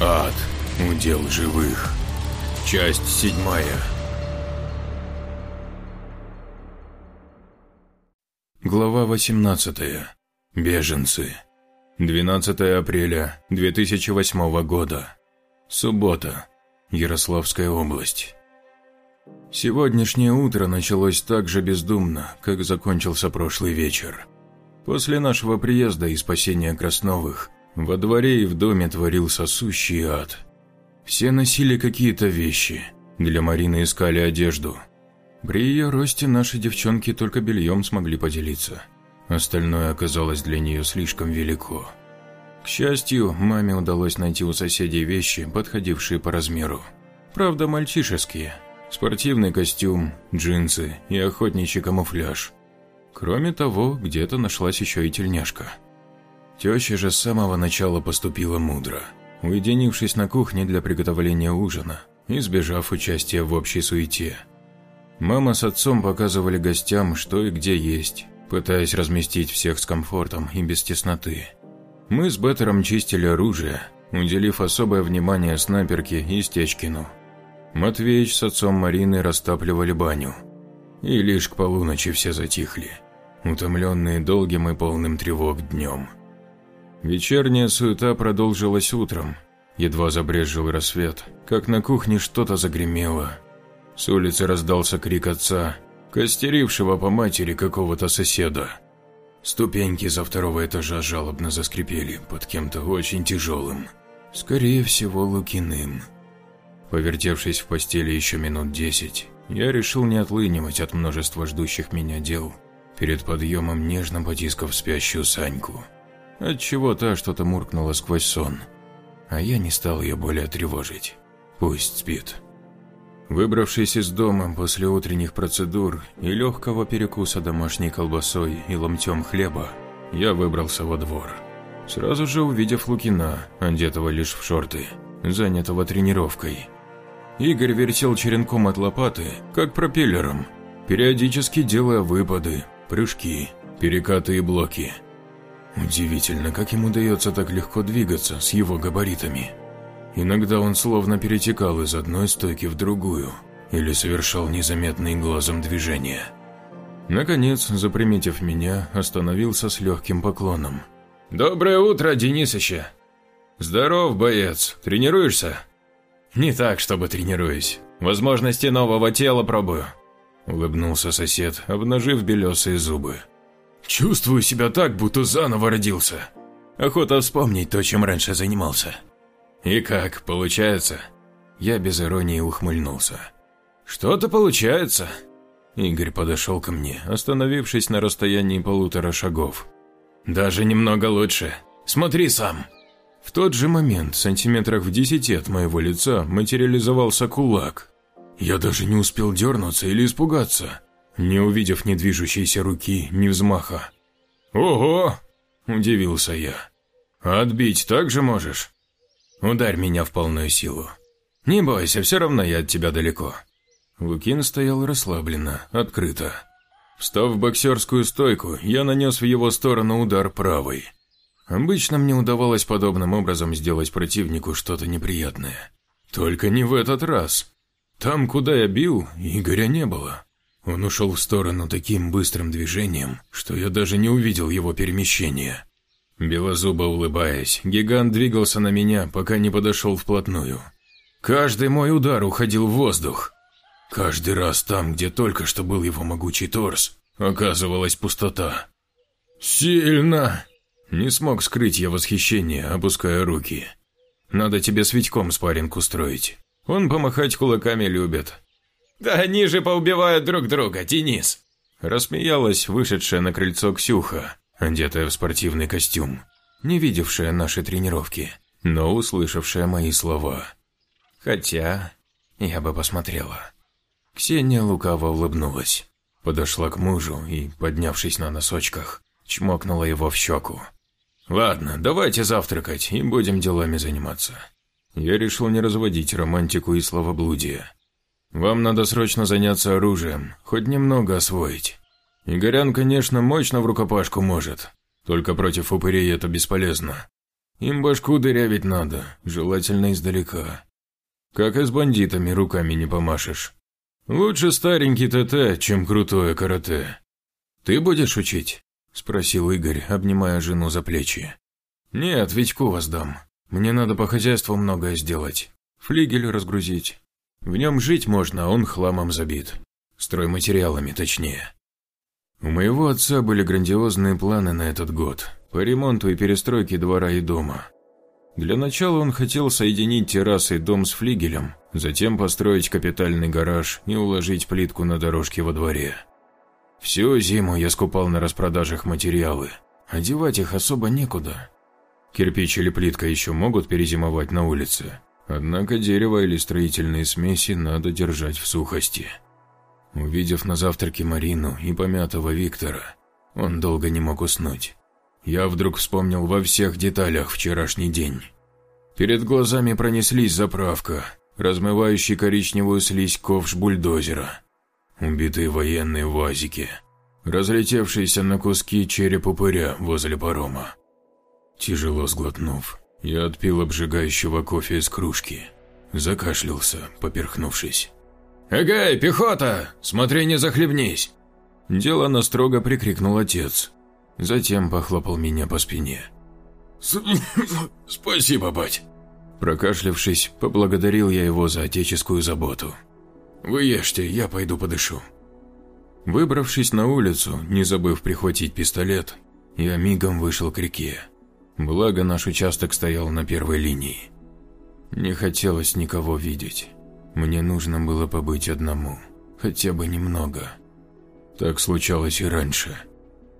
Ад. Удел живых. Часть седьмая. Глава 18. Беженцы. 12 апреля 2008 года. Суббота. Ярославская область. Сегодняшнее утро началось так же бездумно, как закончился прошлый вечер. После нашего приезда и спасения Красновых во дворе и в доме творился сущий ад. Все носили какие-то вещи, для Марины искали одежду. При ее росте наши девчонки только бельем смогли поделиться. Остальное оказалось для нее слишком велико. К счастью, маме удалось найти у соседей вещи, подходившие по размеру. Правда, мальчишеские – спортивный костюм, джинсы и охотничий камуфляж. Кроме того, где-то нашлась еще и тельняшка. Теща же с самого начала поступила мудро, уединившись на кухне для приготовления ужина, избежав участия в общей суете. Мама с отцом показывали гостям, что и где есть, пытаясь разместить всех с комфортом и без тесноты. Мы с Беттером чистили оружие, уделив особое внимание снайперке и Стечкину – Матвеич с отцом Марины растапливали баню. И лишь к полуночи все затихли, утомленные долгим и полным тревог днем. Вечерняя суета продолжилась утром. Едва забрезжил рассвет, как на кухне что-то загремело. С улицы раздался крик отца, костерившего по матери какого-то соседа. Ступеньки со второго этажа жалобно заскрипели под кем-то очень тяжелым. Скорее всего, Лукиным. Повертевшись в постели еще минут десять, я решил не отлынивать от множества ждущих меня дел, перед подъемом нежно потискав спящую Саньку. Отчего та что-то муркнула сквозь сон, а я не стал ее более тревожить. Пусть спит. Выбравшись из дома после утренних процедур и легкого перекуса домашней колбасой и ломтем хлеба, я выбрался во двор. Сразу же увидев Лукина, одетого лишь в шорты, занятого тренировкой, Игорь вертел черенком от лопаты, как пропеллером, периодически делая выпады, прыжки, перекаты и блоки. Удивительно, как ему удается так легко двигаться с его габаритами. Иногда он словно перетекал из одной стойки в другую или совершал незаметные глазом движения. Наконец, заприметив меня, остановился с легким поклоном. «Доброе утро, Денисыще!» «Здоров, боец. Тренируешься?» «Не так, чтобы тренируюсь. Возможности нового тела пробую», – улыбнулся сосед, обнажив белесые зубы. «Чувствую себя так, будто заново родился. Охота вспомнить то, чем раньше занимался». «И как, получается?» Я без иронии ухмыльнулся. «Что-то получается». Игорь подошел ко мне, остановившись на расстоянии полутора шагов. «Даже немного лучше. Смотри сам». В тот же момент, сантиметрах в десяти от моего лица, материализовался кулак. Я даже не успел дернуться или испугаться, не увидев ни движущейся руки, ни взмаха. «Ого!» – удивился я. «Отбить так же можешь?» «Ударь меня в полную силу. Не бойся, все равно я от тебя далеко». Лукин стоял расслабленно, открыто. Встав в боксерскую стойку, я нанес в его сторону удар правой – Обычно мне удавалось подобным образом сделать противнику что-то неприятное. Только не в этот раз. Там, куда я бил, Игоря не было. Он ушел в сторону таким быстрым движением, что я даже не увидел его перемещения. Белозубо улыбаясь, гигант двигался на меня, пока не подошел вплотную. Каждый мой удар уходил в воздух. Каждый раз там, где только что был его могучий торс, оказывалась пустота. «Сильно!» Не смог скрыть я восхищение, опуская руки. Надо тебе с Витьком спарринг устроить. Он помахать кулаками любит. Да они же поубивают друг друга, Денис. Рассмеялась вышедшая на крыльцо Ксюха, одетая в спортивный костюм, не видевшая наши тренировки, но услышавшая мои слова. Хотя, я бы посмотрела. Ксения лукаво улыбнулась, подошла к мужу и, поднявшись на носочках, чмокнула его в щеку. «Ладно, давайте завтракать и будем делами заниматься». Я решил не разводить романтику и словоблудие. «Вам надо срочно заняться оружием, хоть немного освоить. Игорян, конечно, мощно в рукопашку может, только против упырей это бесполезно. Им башку дырявить надо, желательно издалека. Как и с бандитами руками не помашешь. Лучше старенький ТТ, чем крутое карате. Ты будешь учить? Спросил Игорь, обнимая жену за плечи. Нет, Витьку дам. Мне надо по хозяйству многое сделать. Флигель разгрузить. В нем жить можно, а он хламом забит. Стройматериалами, точнее. У моего отца были грандиозные планы на этот год по ремонту и перестройке двора и дома. Для начала он хотел соединить террасой дом с флигелем, затем построить капитальный гараж и уложить плитку на дорожке во дворе. Всю зиму я скупал на распродажах материалы, одевать их особо некуда. Кирпич или плитка еще могут перезимовать на улице, однако дерево или строительные смеси надо держать в сухости. Увидев на завтраке Марину и помятого Виктора, он долго не мог уснуть. Я вдруг вспомнил во всех деталях вчерашний день. Перед глазами пронеслись заправка, размывающий коричневую слизь ковш бульдозера, убитые военные в УАЗике, разлетевшийся на куски череп упыря возле парома. Тяжело сглотнув, я отпил обжигающего кофе из кружки, закашлялся, поперхнувшись. «Эгэй, пехота! Смотри, не захлебнись!» Делано строго прикрикнул отец. Затем похлопал меня по спине. «Спасибо, бать!» Прокашлявшись, поблагодарил я его за отеческую заботу. «Вы ешьте, я пойду подышу». Выбравшись на улицу, не забыв прихватить пистолет, я мигом вышел к реке. Благо наш участок стоял на первой линии. Не хотелось никого видеть. Мне нужно было побыть одному, хотя бы немного. Так случалось и раньше.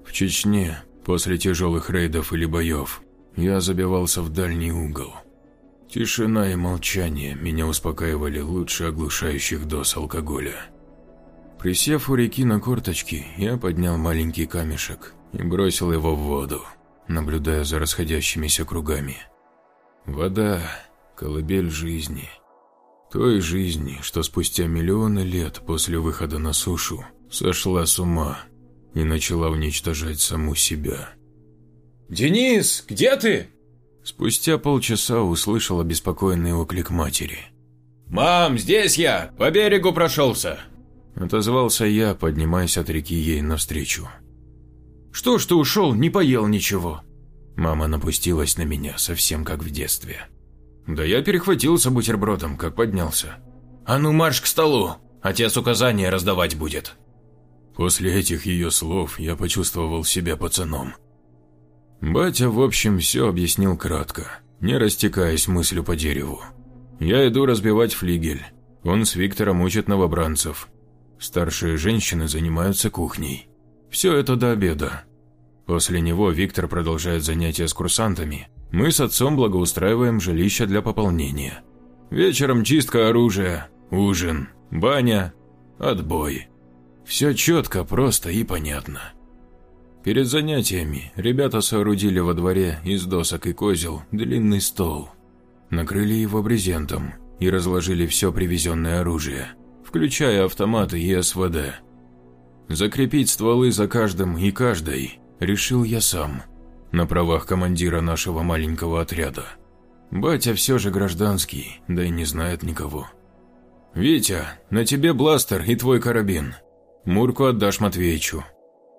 В Чечне, после тяжелых рейдов или боев, я забивался в дальний угол. Тишина и молчание меня успокаивали лучше оглушающих доз алкоголя. Присев у реки на корточки, я поднял маленький камешек и бросил его в воду, наблюдая за расходящимися кругами. Вода – колыбель жизни – той жизни, что спустя миллионы лет после выхода на сушу сошла с ума и начала уничтожать саму себя. «Денис, где ты?» Спустя полчаса услышал обеспокоенный оклик матери. «Мам, здесь я, по берегу прошелся!» Отозвался я, поднимаясь от реки ей навстречу. «Что ж ты ушел, не поел ничего?» Мама напустилась на меня, совсем как в детстве. Да я перехватился бутербродом, как поднялся. А ну марш к столу, отец указания раздавать будет. После этих ее слов я почувствовал себя пацаном. Батя, в общем, все объяснил кратко, не растекаясь мыслью по дереву. Я иду разбивать флигель. Он с Виктором учит новобранцев. Старшие женщины занимаются кухней. Все это до обеда. После него Виктор продолжает занятия с курсантами, мы с отцом благоустраиваем жилище для пополнения. Вечером чистка оружия, ужин, баня, отбой. Все четко, просто и понятно. Перед занятиями ребята соорудили во дворе из досок и козел длинный стол. Накрыли его брезентом и разложили все привезенное оружие, включая автоматы и СВД. Закрепить стволы за каждым и каждой решил я сам – на правах командира нашего маленького отряда. Батя все же гражданский, да и не знает никого. «Витя, на тебе бластер и твой карабин. Мурку отдашь Матвеичу.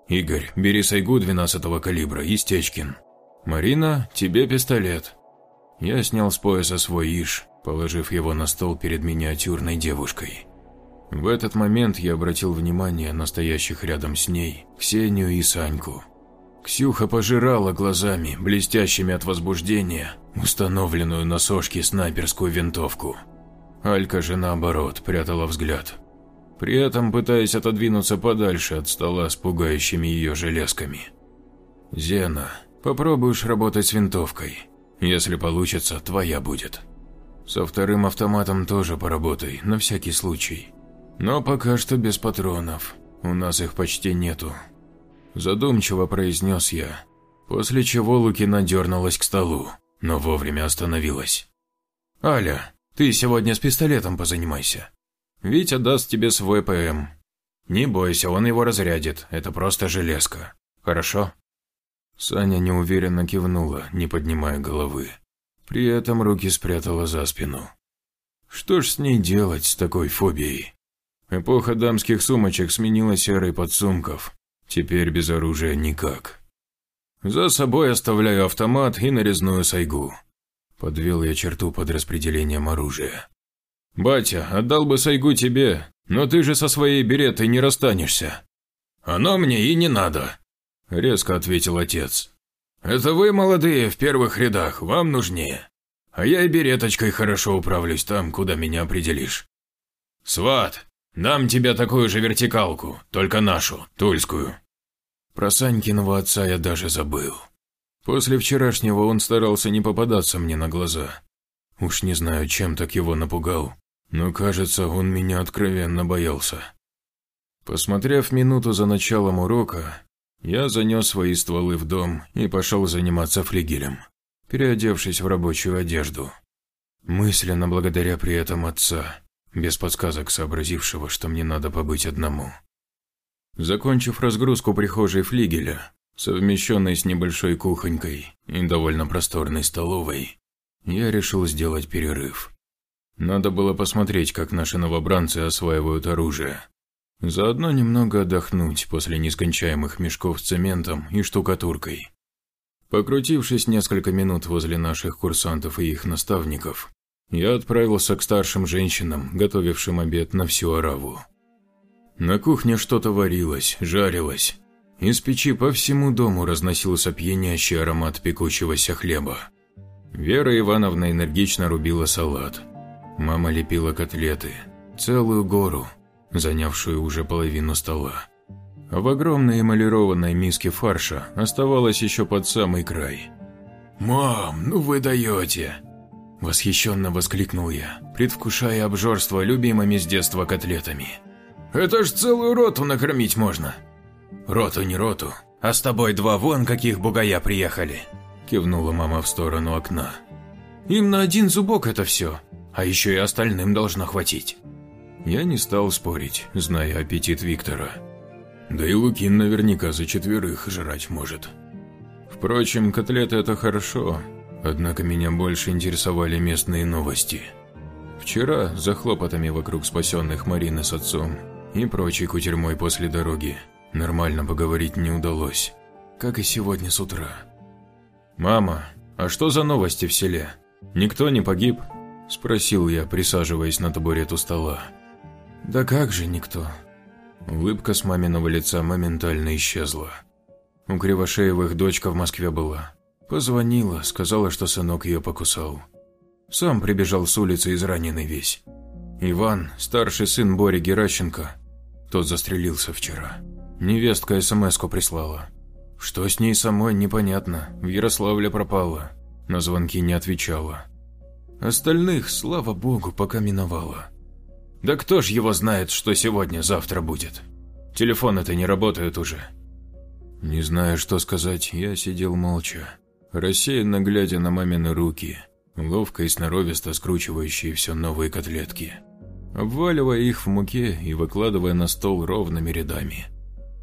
Игорь, бери сайгу 12-го калибра и Стечкин. Марина, тебе пистолет». Я снял с пояса свой иш, положив его на стол перед миниатюрной девушкой. В этот момент я обратил внимание на стоящих рядом с ней Ксению и Саньку. Ксюха пожирала глазами, блестящими от возбуждения, установленную на сошке снайперскую винтовку. Алька же наоборот прятала взгляд, при этом пытаясь отодвинуться подальше от стола с пугающими ее железками. «Зена, попробуешь работать с винтовкой. Если получится, твоя будет. Со вторым автоматом тоже поработай, на всякий случай. Но пока что без патронов, у нас их почти нету, Задумчиво произнес я, после чего Лукина дернулась к столу, но вовремя остановилась. «Аля, ты сегодня с пистолетом позанимайся. Витя даст тебе свой ПМ. Не бойся, он его разрядит, это просто железка. Хорошо?» Саня неуверенно кивнула, не поднимая головы. При этом руки спрятала за спину. Что ж с ней делать, с такой фобией? Эпоха дамских сумочек сменилась эрой подсумков. Теперь без оружия никак. За собой оставляю автомат и нарезную сайгу. Подвел я черту под распределением оружия. «Батя, отдал бы сайгу тебе, но ты же со своей беретой не расстанешься». «Оно мне и не надо», – резко ответил отец. «Это вы, молодые, в первых рядах, вам нужнее. А я и береточкой хорошо управлюсь там, куда меня определишь. Сват, дам тебе такую же вертикалку, только нашу, тульскую». Про Санькиного отца я даже забыл. После вчерашнего он старался не попадаться мне на глаза. Уж не знаю, чем так его напугал, но кажется, он меня откровенно боялся. Посмотрев минуту за началом урока, я занес свои стволы в дом и пошел заниматься флигелем, переодевшись в рабочую одежду. Мысленно благодаря при этом отца, без подсказок сообразившего, что мне надо побыть одному. Закончив разгрузку прихожей флигеля, совмещенной с небольшой кухонькой и довольно просторной столовой, я решил сделать перерыв. Надо было посмотреть, как наши новобранцы осваивают оружие, Заодно немного отдохнуть после нескончаемых мешков с цементом и штукатуркой. Покрутившись несколько минут возле наших курсантов и их наставников, я отправился к старшим женщинам, готовившим обед на всю ораву. На кухне что-то варилось, жарилось. Из печи по всему дому разносился пьянящий аромат пекущегося хлеба. Вера Ивановна энергично рубила салат. Мама лепила котлеты. Целую гору – занявшую уже половину стола. В огромной эмалированной миске фарша оставалось еще под самый край. «Мам, ну вы даете!» Восхищенно воскликнул я, предвкушая обжорство любимыми с детства котлетами. «Это ж целую роту накормить можно!» «Роту не роту, а с тобой два вон каких бугая приехали!» Кивнула мама в сторону окна. «Им на один зубок это все, а еще и остальным должно хватить!» Я не стал спорить, зная аппетит Виктора. Да и Лукин наверняка за четверых жрать может. Впрочем, котлеты это хорошо, однако меня больше интересовали местные новости. Вчера, за хлопотами вокруг спасенных Марины с отцом и прочей кутерьмой после дороги, нормально поговорить не удалось, как и сегодня с утра. «Мама, а что за новости в селе? Никто не погиб?» – спросил я, присаживаясь на табурет у стола. «Да как же никто?» Улыбка с маминого лица моментально исчезла. У Кривошеевых дочка в Москве была. Позвонила, сказала, что сынок ее покусал. Сам прибежал с улицы израненный весь. Иван, старший сын Бори Геращенко, тот застрелился вчера. Невестка СМС-ку прислала. Что с ней самой, непонятно. В Ярославле пропала. На звонки не отвечала. Остальных, слава богу, пока миновала. Да кто ж его знает, что сегодня-завтра будет? Телефоны-то не работают уже. Не зная, что сказать, я сидел молча, рассеянно глядя на мамины руки, ловко и сноровисто скручивающие все новые котлетки, обваливая их в муке и выкладывая на стол ровными рядами.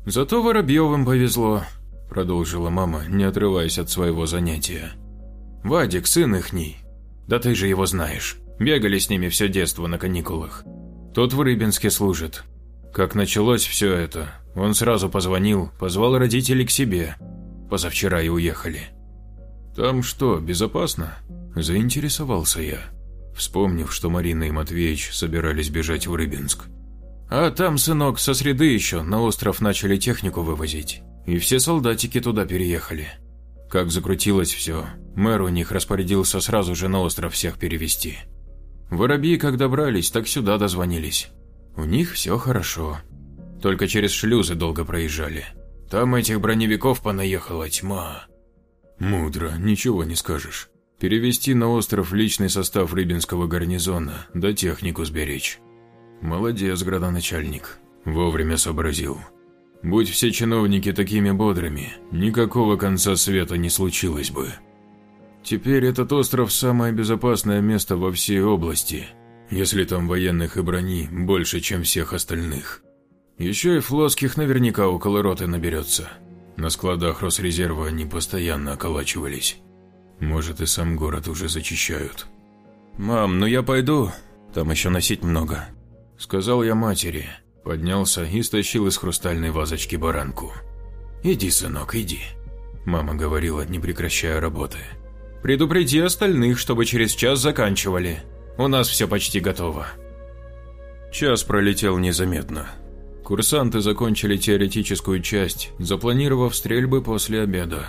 «Зато Воробьевым повезло», – продолжила мама, не отрываясь от своего занятия. «Вадик, сын ихний. Да ты же его знаешь. Бегали с ними все детство на каникулах. Тот в Рыбинске служит. Как началось все это, он сразу позвонил, позвал родителей к себе. Позавчера и уехали. Там что, безопасно? Заинтересовался я, вспомнив, что Марина и Матвеич собирались бежать в Рыбинск. А там, сынок, со среды еще на остров начали технику вывозить, и все солдатики туда переехали. Как закрутилось все, мэр у них распорядился сразу же на остров всех перевести. Воробьи, как добрались, так сюда дозвонились. У них все хорошо. Только через шлюзы долго проезжали. Там этих броневиков понаехала тьма. Мудро, ничего не скажешь. Перевести на остров личный состав Рыбинского гарнизона, да технику сберечь. Молодец, градоначальник. Вовремя сообразил. Будь все чиновники такими бодрыми, никакого конца света не случилось бы. Теперь этот остров – самое безопасное место во всей области, если там военных и брони больше, чем всех остальных. Еще и флотских наверняка около роты наберется. На складах Росрезерва они постоянно околачивались. Может, и сам город уже зачищают. «Мам, ну я пойду, там еще носить много», – сказал я матери. Поднялся и стащил из хрустальной вазочки баранку. «Иди, сынок, иди», – мама говорила, не прекращая работы. «Предупреди остальных, чтобы через час заканчивали. У нас все почти готово». Час пролетел незаметно. Курсанты закончили теоретическую часть, запланировав стрельбы после обеда.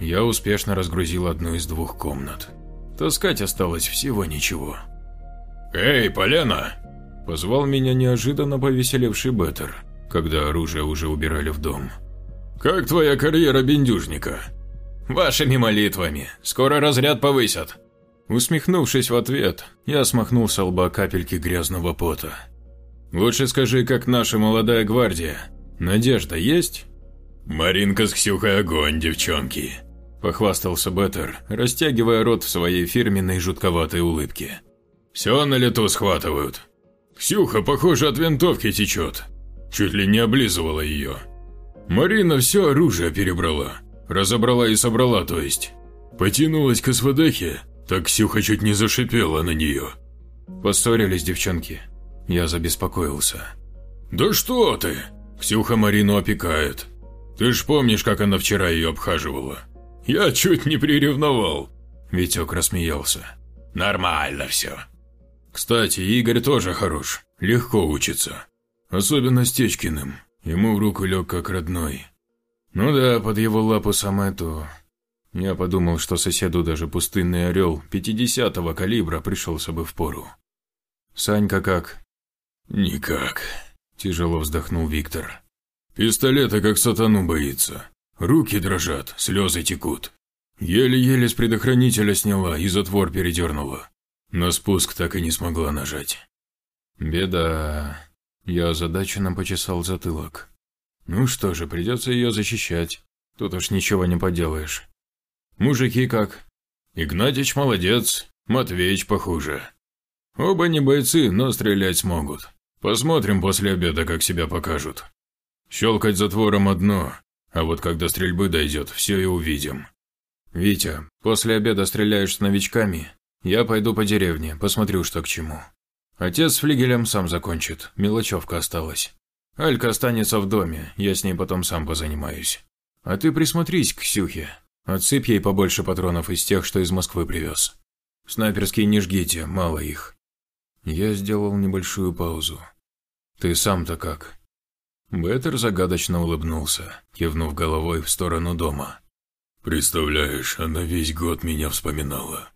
Я успешно разгрузил одну из двух комнат. Таскать осталось всего ничего. «Эй, Полена!» – позвал меня неожиданно повеселевший Беттер, когда оружие уже убирали в дом. «Как твоя карьера бендюжника?» «Вашими молитвами. Скоро разряд повысят». Усмехнувшись в ответ, я смахнул с лба капельки грязного пота. Лучше скажи, как наша молодая гвардия. Надежда есть? Маринка с Ксюхой огонь, девчонки. Похвастался Беттер, растягивая рот в своей фирменной жутковатой улыбке. Все на лету схватывают. Ксюха, похоже, от винтовки течет. Чуть ли не облизывала ее. Марина все оружие перебрала. Разобрала и собрала, то есть. Потянулась к СВДхе, так Ксюха чуть не зашипела на нее. Поссорились девчонки. Я забеспокоился. «Да что ты! Ксюха Марину опекает. Ты ж помнишь, как она вчера ее обхаживала? Я чуть не приревновал!» Витек рассмеялся. «Нормально все. Кстати, Игорь тоже хорош, легко учится. Особенно с Течкиным, ему в руку лег как родной. Ну да, под его лапу самое то. Я подумал, что соседу даже пустынный орел 50-го калибра пришелся бы в пору. Санька как? «Никак», – тяжело вздохнул Виктор. «Пистолета как сатану боится. Руки дрожат, слезы текут. Еле-еле с предохранителя сняла и затвор передернула. На спуск так и не смогла нажать». «Беда». Я озадаченно почесал затылок. «Ну что же, придется ее защищать. Тут уж ничего не поделаешь. Мужики как?» «Игнатьич молодец, Матвеич похуже. Оба не бойцы, но стрелять смогут. Посмотрим после обеда, как себя покажут. Щелкать затвором одно, а вот когда стрельбы дойдет, все и увидим. Витя, после обеда стреляешь с новичками, я пойду по деревне, посмотрю, что к чему. Отец с флигелем сам закончит, мелочевка осталась. Алька останется в доме, я с ней потом сам позанимаюсь. А ты присмотрись к Ксюхе, отсыпь ей побольше патронов из тех, что из Москвы привез. Снайперские не жгите, мало их. Я сделал небольшую паузу. «Ты сам-то как?» Беттер загадочно улыбнулся, кивнув головой в сторону дома. «Представляешь, она весь год меня вспоминала».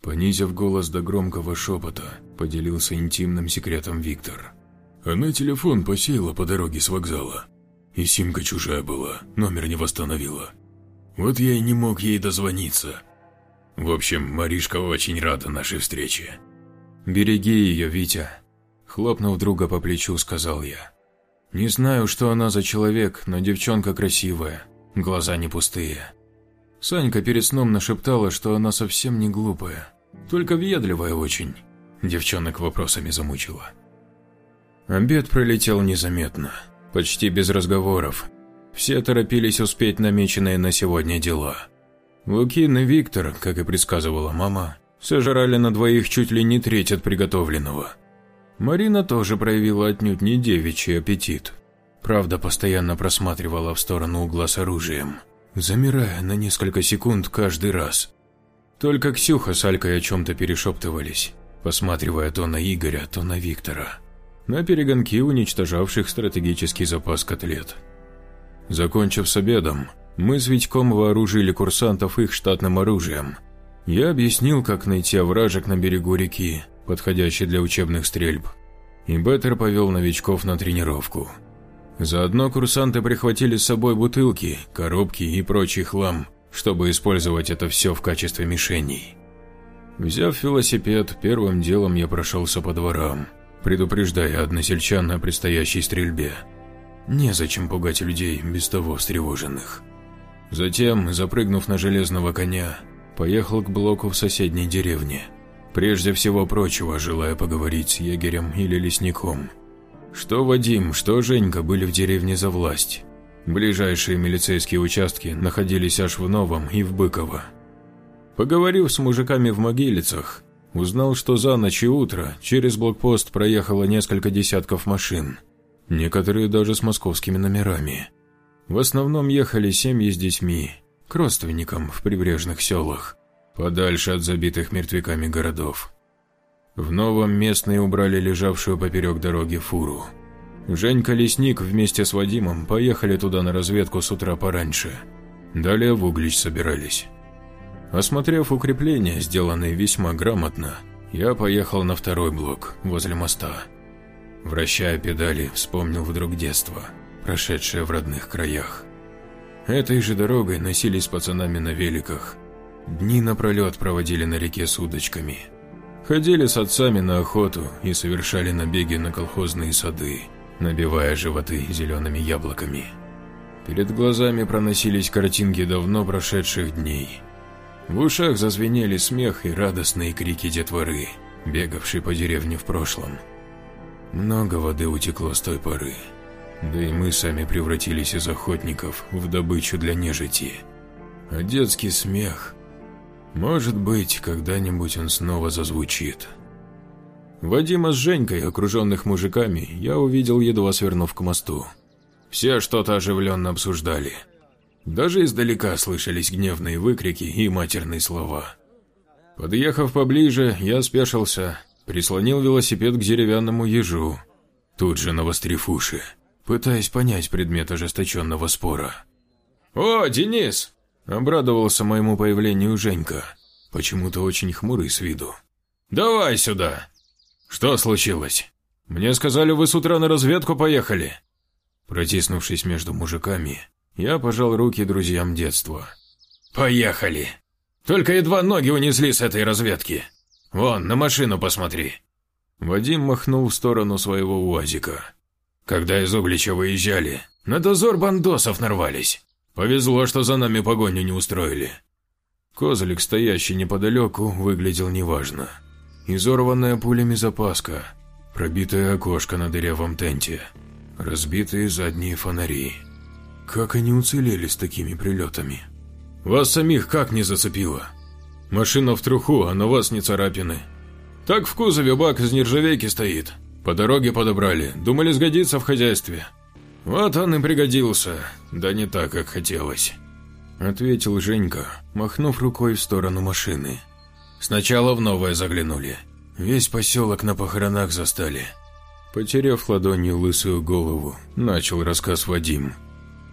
Понизив голос до громкого шепота, поделился интимным секретом Виктор. Она телефон посеяла по дороге с вокзала. И симка чужая была, номер не восстановила. Вот я и не мог ей дозвониться. В общем, Маришка очень рада нашей встрече. «Береги ее, Витя», – хлопнув друга по плечу, сказал я. «Не знаю, что она за человек, но девчонка красивая, глаза не пустые». Санька перед сном нашептала, что она совсем не глупая, только въедливая очень. Девчонок вопросами замучила. Обед пролетел незаметно, почти без разговоров. Все торопились успеть намеченные на сегодня дела. Лукин и Виктор, как и предсказывала мама, сожрали на двоих чуть ли не треть от приготовленного. Марина тоже проявила отнюдь не девичий аппетит. Правда, постоянно просматривала в сторону угла с оружием, замирая на несколько секунд каждый раз. Только Ксюха с Алькой о чем-то перешептывались, посматривая то на Игоря, то на Виктора. На перегонки уничтожавших стратегический запас котлет. Закончив с обедом, мы с Витьком вооружили курсантов их штатным оружием – я объяснил, как найти овражек на берегу реки, подходящий для учебных стрельб. И Беттер повел новичков на тренировку. Заодно курсанты прихватили с собой бутылки, коробки и прочий хлам, чтобы использовать это все в качестве мишеней. Взяв велосипед, первым делом я прошелся по дворам, предупреждая односельчан о предстоящей стрельбе. Незачем пугать людей, без того встревоженных. Затем, запрыгнув на железного коня, поехал к блоку в соседней деревне. Прежде всего прочего, желая поговорить с егерем или лесником. Что Вадим, что Женька были в деревне за власть. Ближайшие милицейские участки находились аж в Новом и в Быково. Поговорив с мужиками в Могилицах, узнал, что за ночь и утро через блокпост проехало несколько десятков машин, некоторые даже с московскими номерами. В основном ехали семьи с детьми, к родственникам в прибрежных селах, подальше от забитых мертвяками городов. В новом местные убрали лежавшую поперек дороги фуру. Женька Лесник вместе с Вадимом поехали туда на разведку с утра пораньше. Далее в Углич собирались. Осмотрев укрепления, сделанные весьма грамотно, я поехал на второй блок, возле моста. Вращая педали, вспомнил вдруг детство, прошедшее в родных краях. Этой же дорогой носились пацанами на великах. Дни напролет проводили на реке с удочками. Ходили с отцами на охоту и совершали набеги на колхозные сады, набивая животы зелеными яблоками. Перед глазами проносились картинки давно прошедших дней. В ушах зазвенели смех и радостные крики детворы, бегавшей по деревне в прошлом. Много воды утекло с той поры. Да и мы сами превратились из охотников в добычу для нежити. А детский смех... Может быть, когда-нибудь он снова зазвучит. Вадима с Женькой, окруженных мужиками, я увидел, едва свернув к мосту. Все что-то оживленно обсуждали. Даже издалека слышались гневные выкрики и матерные слова. Подъехав поближе, я спешился, прислонил велосипед к деревянному ежу, тут же навострив уши пытаясь понять предмет ожесточенного спора. «О, Денис!» – обрадовался моему появлению Женька, почему-то очень хмурый с виду. «Давай сюда!» «Что случилось? Мне сказали, вы с утра на разведку поехали!» Протиснувшись между мужиками, я пожал руки друзьям детства. «Поехали! Только едва ноги унесли с этой разведки! Вон, на машину посмотри!» Вадим махнул в сторону своего УАЗика. Когда из Углича выезжали, на дозор бандосов нарвались. Повезло, что за нами погоню не устроили. Козлик, стоящий неподалеку, выглядел неважно. Изорванная пулями запаска, пробитое окошко на дырявом тенте, разбитые задние фонари. Как они уцелели с такими прилетами? Вас самих как не зацепило? Машина в труху, а на вас не царапины. Так в кузове бак из нержавейки стоит, по дороге подобрали, думали сгодится в хозяйстве. Вот он и пригодился, да не так, как хотелось. Ответил Женька, махнув рукой в сторону машины. Сначала в новое заглянули. Весь поселок на похоронах застали. Потеряв ладонью лысую голову, начал рассказ Вадим.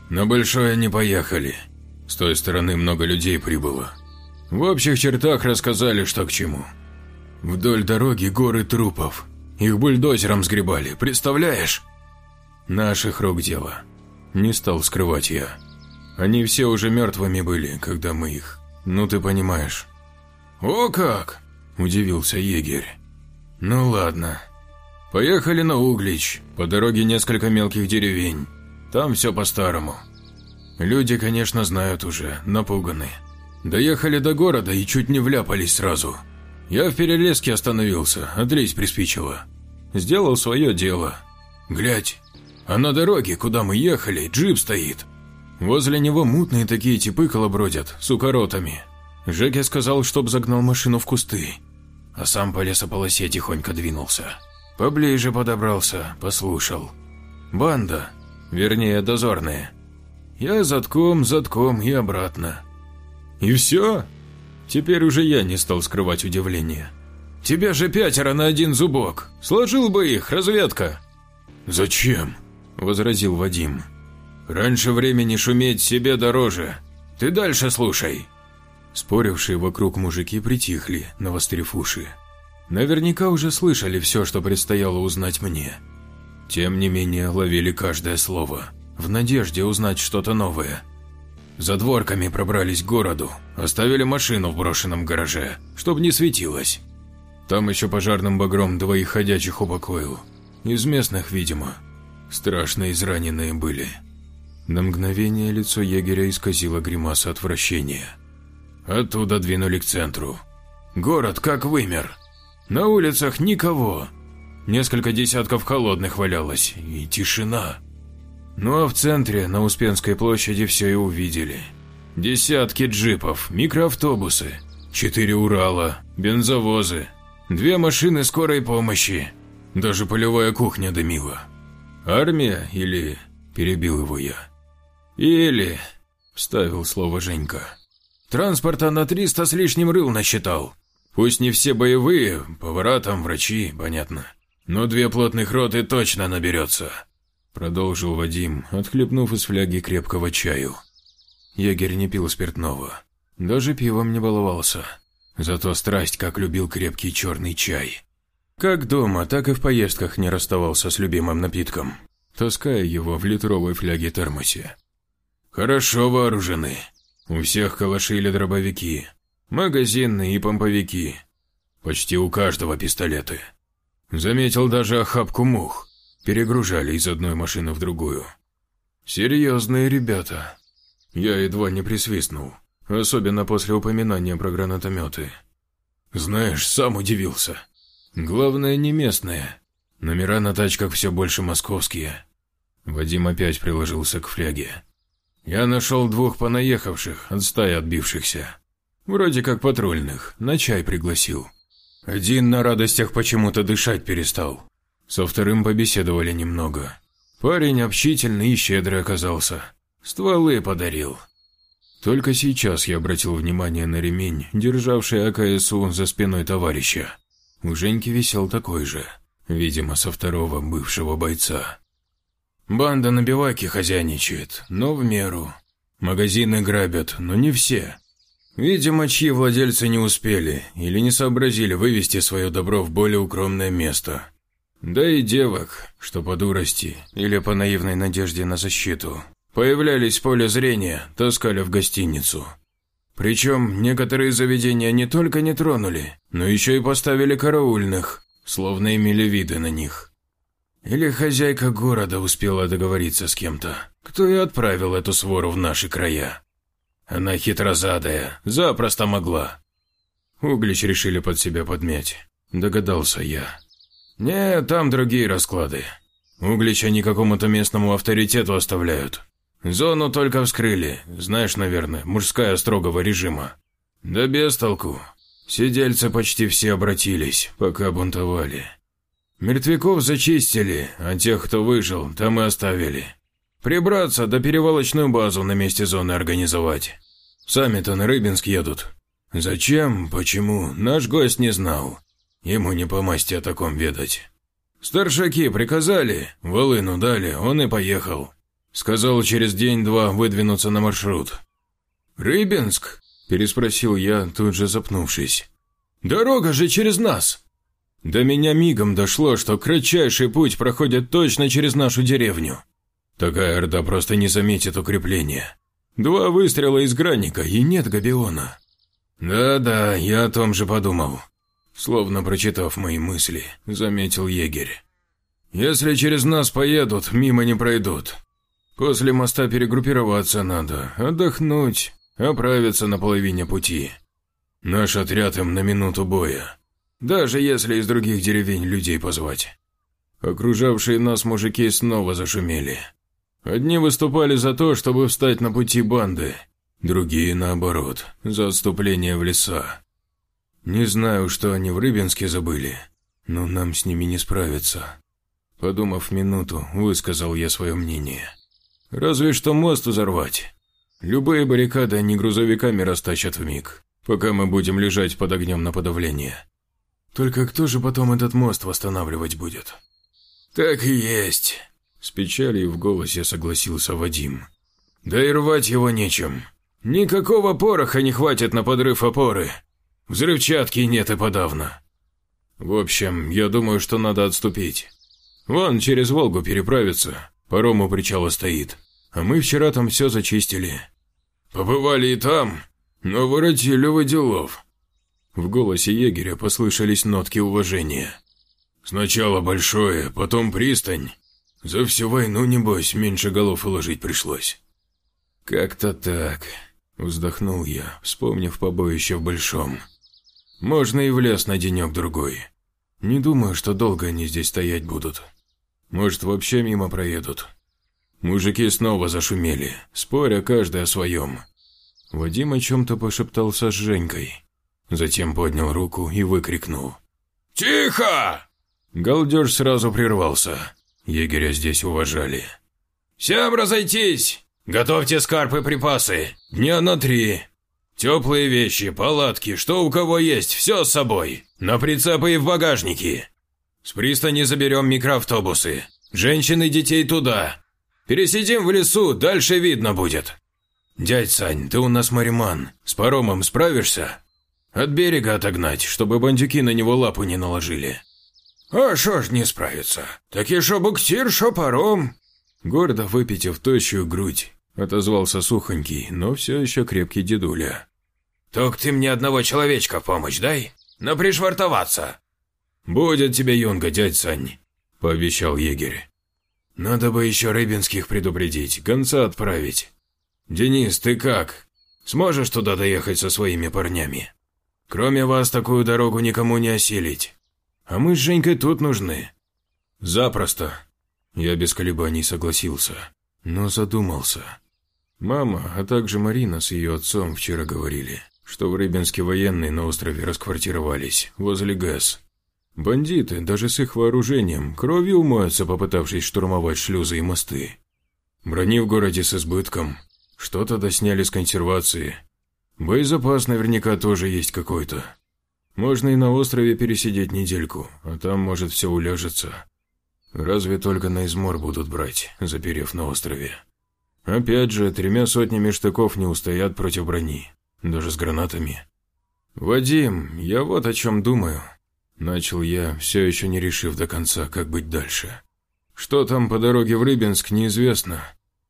На Большое не поехали. С той стороны много людей прибыло. В общих чертах рассказали, что к чему. Вдоль дороги горы трупов, их бульдозером сгребали, представляешь? Наших рук дело. Не стал скрывать я. Они все уже мертвыми были, когда мы их... Ну, ты понимаешь. О как! Удивился егерь. Ну ладно. Поехали на Углич. По дороге несколько мелких деревень. Там все по-старому. Люди, конечно, знают уже, напуганы. Доехали до города и чуть не вляпались сразу. Я в перелеске остановился, отлезть приспичило. Сделал свое дело. Глядь, а на дороге, куда мы ехали, джип стоит. Возле него мутные такие типы колобродят, с укоротами. Жеке сказал, чтоб загнал машину в кусты, а сам по лесополосе тихонько двинулся. Поближе подобрался, послушал. Банда, вернее дозорные. Я затком, затком и обратно. И все? Теперь уже я не стал скрывать удивление. «Тебя же пятеро на один зубок. Сложил бы их, разведка». «Зачем?» – возразил Вадим. «Раньше времени шуметь себе дороже. Ты дальше слушай». Спорившие вокруг мужики притихли, навострив уши. Наверняка уже слышали все, что предстояло узнать мне. Тем не менее, ловили каждое слово, в надежде узнать что-то новое. За дворками пробрались к городу, оставили машину в брошенном гараже, чтобы не светилось. Там еще пожарным багром двоих ходячих упокоил. Из местных, видимо. Страшно израненные были. На мгновение лицо егеря исказило гримаса отвращения. Оттуда двинули к центру. Город как вымер. На улицах никого. Несколько десятков холодных валялось, и тишина. Ну а в центре, на Успенской площади, все и увидели. Десятки джипов, микроавтобусы, четыре Урала, бензовозы, две машины скорой помощи, даже полевая кухня дымила. Армия или... перебил его я. Или... вставил слово Женька. Транспорта на 300 с лишним рыл насчитал. Пусть не все боевые, повара там, врачи, понятно. Но две плотных роты точно наберется. Продолжил Вадим, отхлебнув из фляги крепкого чаю. Егерь не пил спиртного. Даже пивом не баловался. Зато страсть, как любил крепкий черный чай. Как дома, так и в поездках не расставался с любимым напитком, таская его в литровой фляге термосе. Хорошо вооружены. У всех калаши или дробовики, магазинные и помповики. Почти у каждого пистолеты. Заметил даже охапку мух. Перегружали из одной машины в другую. Серьезные ребята. Я едва не присвистнул, особенно после упоминания про гранатометы. Знаешь, сам удивился. Главное, не местные. Номера на тачках все больше московские. Вадим опять приложился к фляге. Я нашел двух понаехавших от стаи отбившихся. Вроде как патрульных, на чай пригласил. Один на радостях почему-то дышать перестал. Со вторым побеседовали немного. Парень общительный и щедрый оказался. Стволы подарил. Только сейчас я обратил внимание на ремень, державший АКСУ за спиной товарища. У Женьки висел такой же, видимо, со второго бывшего бойца. Банда на биваке хозяйничает, но в меру. Магазины грабят, но не все. Видимо, чьи владельцы не успели или не сообразили вывести свое добро в более укромное место. Да и девок, что по дурости или по наивной надежде на защиту, появлялись в поле зрения, таскали в гостиницу. Причем некоторые заведения не только не тронули, но еще и поставили караульных, словно имели виды на них. Или хозяйка города успела договориться с кем-то, кто и отправил эту свору в наши края. Она хитрозадая, запросто могла. Углич решили под себя подмять, догадался я. Не, там другие расклады. Углича не какому-то местному авторитету оставляют. Зону только вскрыли, знаешь, наверное, мужская строгого режима. Да без толку. Сидельцы почти все обратились, пока бунтовали. Мертвяков зачистили, а тех, кто выжил, там и оставили. Прибраться да перевалочную базу на месте зоны организовать. Сами-то на Рыбинск едут. Зачем, почему, наш гость не знал. Ему не по масти о таком ведать. Старшаки приказали, волыну дали, он и поехал. Сказал через день-два выдвинуться на маршрут. «Рыбинск?» – переспросил я, тут же запнувшись. «Дорога же через нас!» До меня мигом дошло, что кратчайший путь проходит точно через нашу деревню. Такая орда просто не заметит укрепления. Два выстрела из гранника, и нет Габиона. Да-да, я о том же подумал. Словно прочитав мои мысли, заметил егерь. Если через нас поедут, мимо не пройдут. После моста перегруппироваться надо, отдохнуть, оправиться на половине пути. Наш отряд им на минуту боя. Даже если из других деревень людей позвать. Окружавшие нас мужики снова зашумели. Одни выступали за то, чтобы встать на пути банды, другие, наоборот, за отступление в леса. Не знаю, что они в Рыбинске забыли, но нам с ними не справиться. Подумав минуту, высказал я свое мнение. Разве что мост взорвать. Любые баррикады они грузовиками растащат в миг, пока мы будем лежать под огнем на подавление. Только кто же потом этот мост восстанавливать будет? Так и есть. С печалью в голосе согласился Вадим. Да и рвать его нечем. Никакого пороха не хватит на подрыв опоры. Взрывчатки нет и подавно. В общем, я думаю, что надо отступить. Вон через Волгу переправиться, паром у причала стоит. А мы вчера там все зачистили. Побывали и там, но воротили вы делов. В голосе егеря послышались нотки уважения. Сначала большое, потом пристань. За всю войну, небось, меньше голов уложить пришлось. Как-то так, вздохнул я, вспомнив побоище в Большом. Можно и в лес на денек-другой. Не думаю, что долго они здесь стоять будут. Может, вообще мимо проедут. Мужики снова зашумели, споря каждый о своем. Вадим о чем-то пошептался с Женькой. Затем поднял руку и выкрикнул. «Тихо!» Галдеж сразу прервался. Егеря здесь уважали. «Всем разойтись! Готовьте скарпы припасы! Дня на три! Теплые вещи, палатки, что у кого есть, все с собой! На прицепы и в багажники! С пристани заберем микроавтобусы. Женщин и детей туда. Пересидим в лесу, дальше видно будет. Дядь Сань, ты у нас мариман. С паромом справишься? От берега отогнать, чтобы бандюки на него лапу не наложили. А шо ж не справиться? Так и шо буксир, шо паром. Гордо выпитив тощую грудь, отозвался сухонький, но все еще крепкий дедуля. «Только ты мне одного человечка в помощь дай, но пришвартоваться. «Будет тебе юнга, дядь Сань», – пообещал егерь. «Надо бы еще рыбинских предупредить, гонца отправить. Денис, ты как? Сможешь туда доехать со своими парнями? Кроме вас такую дорогу никому не осилить. А мы с Женькой тут нужны». «Запросто». Я без колебаний согласился, но задумался. Мама, а также Марина с ее отцом вчера говорили, что в Рыбинске военные на острове расквартировались, возле ГЭС. Бандиты, даже с их вооружением, кровью умоются, попытавшись штурмовать шлюзы и мосты. Брони в городе с избытком, что-то досняли с консервации. Боезапас наверняка тоже есть какой-то. Можно и на острове пересидеть недельку, а там, может, все уляжется. Разве только на измор будут брать, заперев на острове. Опять же, тремя сотнями штыков не устоят против брони, даже с гранатами. «Вадим, я вот о чем думаю», Начал я, все еще не решив до конца, как быть дальше. Что там по дороге в Рыбинск, неизвестно.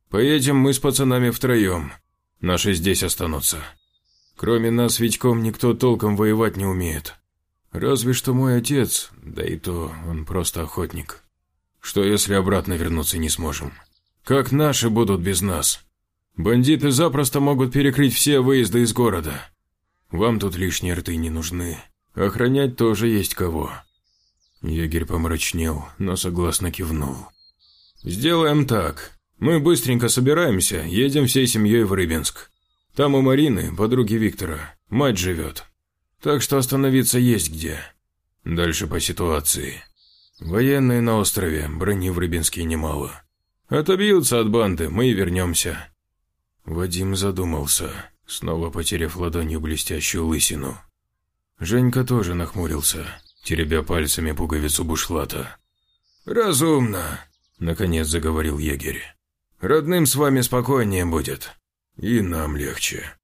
Поедем мы с пацанами втроем. Наши здесь останутся. Кроме нас, Витьком, никто толком воевать не умеет. Разве что мой отец, да и то он просто охотник. Что если обратно вернуться не сможем? Как наши будут без нас? Бандиты запросто могут перекрыть все выезды из города. Вам тут лишние рты не нужны. Охранять тоже есть кого. Егерь помрачнел, но согласно кивнул. Сделаем так. Мы быстренько собираемся, едем всей семьей в Рыбинск. Там у Марины, подруги Виктора, мать живет. Так что остановиться есть где. Дальше по ситуации. Военные на острове, брони в Рыбинске немало. Отобьются от банды, мы и вернемся. Вадим задумался, снова потеряв ладонью блестящую лысину. Женька тоже нахмурился, теребя пальцами пуговицу бушлата. «Разумно», — наконец заговорил егерь. «Родным с вами спокойнее будет. И нам легче».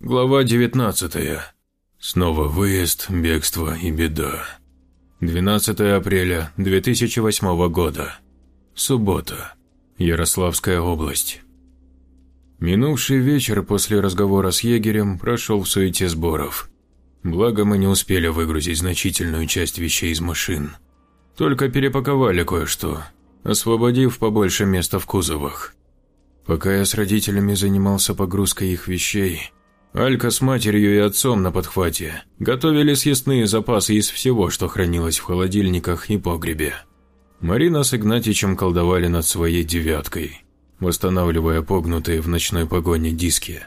Глава девятнадцатая. Снова выезд, бегство и беда. 12 апреля 2008 года. Суббота. Ярославская область. Минувший вечер после разговора с егерем прошел в суете сборов. Благо мы не успели выгрузить значительную часть вещей из машин. Только перепаковали кое-что, освободив побольше места в кузовах. Пока я с родителями занимался погрузкой их вещей, Алька с матерью и отцом на подхвате готовили съестные запасы из всего, что хранилось в холодильниках и погребе. Марина с Игнатичем колдовали над своей «девяткой», восстанавливая погнутые в ночной погоне диски.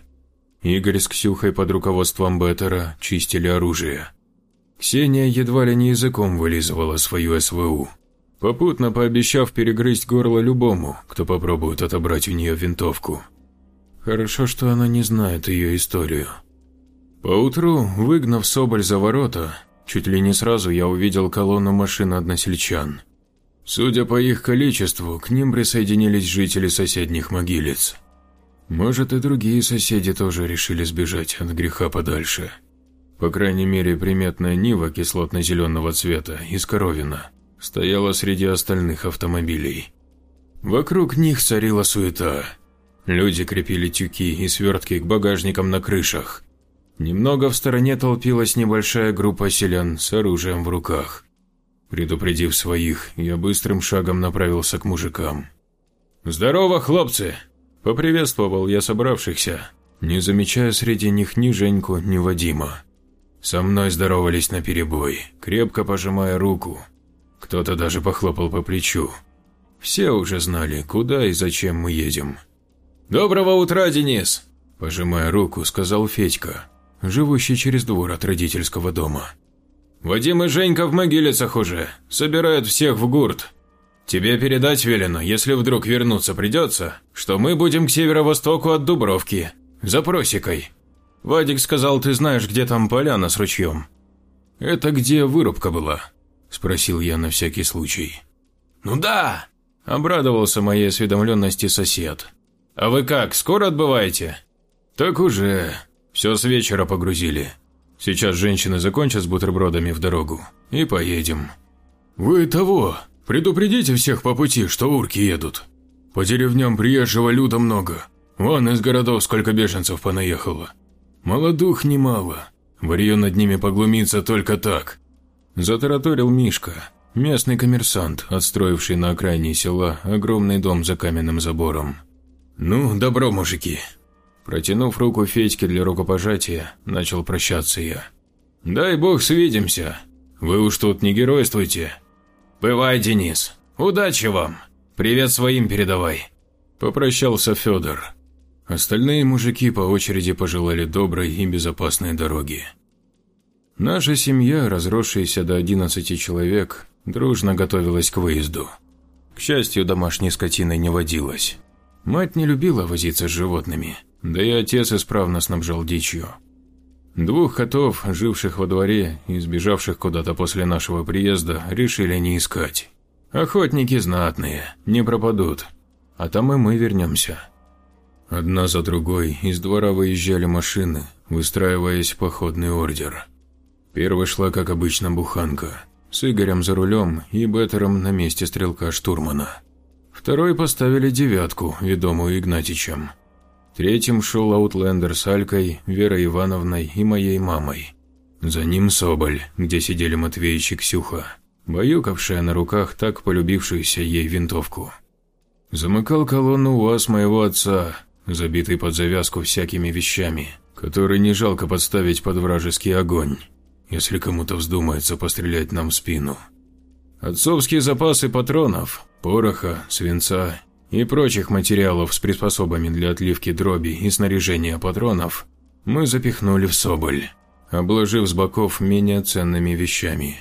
Игорь с Ксюхой под руководством Беттера чистили оружие. Ксения едва ли не языком вылизывала свою СВУ, попутно пообещав перегрызть горло любому, кто попробует отобрать у нее винтовку. Хорошо, что она не знает ее историю. Поутру, выгнав Соболь за ворота, чуть ли не сразу я увидел колонну машин односельчан. Судя по их количеству, к ним присоединились жители соседних могилец. Может, и другие соседи тоже решили сбежать от греха подальше. По крайней мере, приметная Нива кислотно-зеленого цвета из Коровина стояла среди остальных автомобилей. Вокруг них царила суета. Люди крепили тюки и свертки к багажникам на крышах. Немного в стороне толпилась небольшая группа селян с оружием в руках. Предупредив своих, я быстрым шагом направился к мужикам. «Здорово, хлопцы!» Поприветствовал я собравшихся, не замечая среди них ни Женьку, ни Вадима. Со мной здоровались наперебой, крепко пожимая руку. Кто-то даже похлопал по плечу. Все уже знали, куда и зачем мы едем. «Доброго утра, Денис!» Пожимая руку, сказал Федька, живущий через двор от родительского дома. «Вадим и Женька в могилицах уже, собирают всех в гурт. Тебе передать велено, если вдруг вернуться придется, что мы будем к северо-востоку от Дубровки, за просекой. Вадик сказал, ты знаешь, где там поляна с ручьем». «Это где вырубка была?» – спросил я на всякий случай. «Ну да!» – обрадовался моей осведомленности сосед. «А вы как, скоро отбываете?» «Так уже. Все с вечера погрузили. Сейчас женщины закончат с бутербродами в дорогу и поедем». «Вы того, предупредите всех по пути, что урки едут. По деревням приезжего люда много. Вон из городов сколько беженцев понаехало. Молодух немало. Варье над ними поглумиться только так. Затараторил Мишка, местный коммерсант, отстроивший на окраине села огромный дом за каменным забором. «Ну, добро, мужики!» Протянув руку Федьке для рукопожатия, начал прощаться я. «Дай бог свидимся. Вы уж тут не геройствуйте». «Бывай, Денис. Удачи вам. Привет своим передавай». Попрощался Федор. Остальные мужики по очереди пожелали доброй и безопасной дороги. Наша семья, разросшаяся до 11 человек, дружно готовилась к выезду. К счастью, домашней скотиной не водилось. Мать не любила возиться с животными, да и отец исправно снабжал дичью. Двух котов, живших во дворе и сбежавших куда-то после нашего приезда, решили не искать. Охотники знатные, не пропадут, а там и мы вернемся. Одна за другой из двора выезжали машины, выстраиваясь в походный ордер. Первой шла, как обычно, буханка, с Игорем за рулем и Беттером на месте стрелка-штурмана. Второй поставили девятку, ведомую Игнатичем. Третьим шел Аутлендер с Алькой, Верой Ивановной и моей мамой. За ним Соболь, где сидели Матвеич и Ксюха, баюкавшая на руках так полюбившуюся ей винтовку. Замыкал колонну УАЗ моего отца, забитый под завязку всякими вещами, которые не жалко подставить под вражеский огонь если кому-то вздумается пострелять нам в спину. Отцовские запасы патронов, пороха, свинца и прочих материалов с приспособами для отливки дроби и снаряжения патронов мы запихнули в Соболь, обложив с боков менее ценными вещами.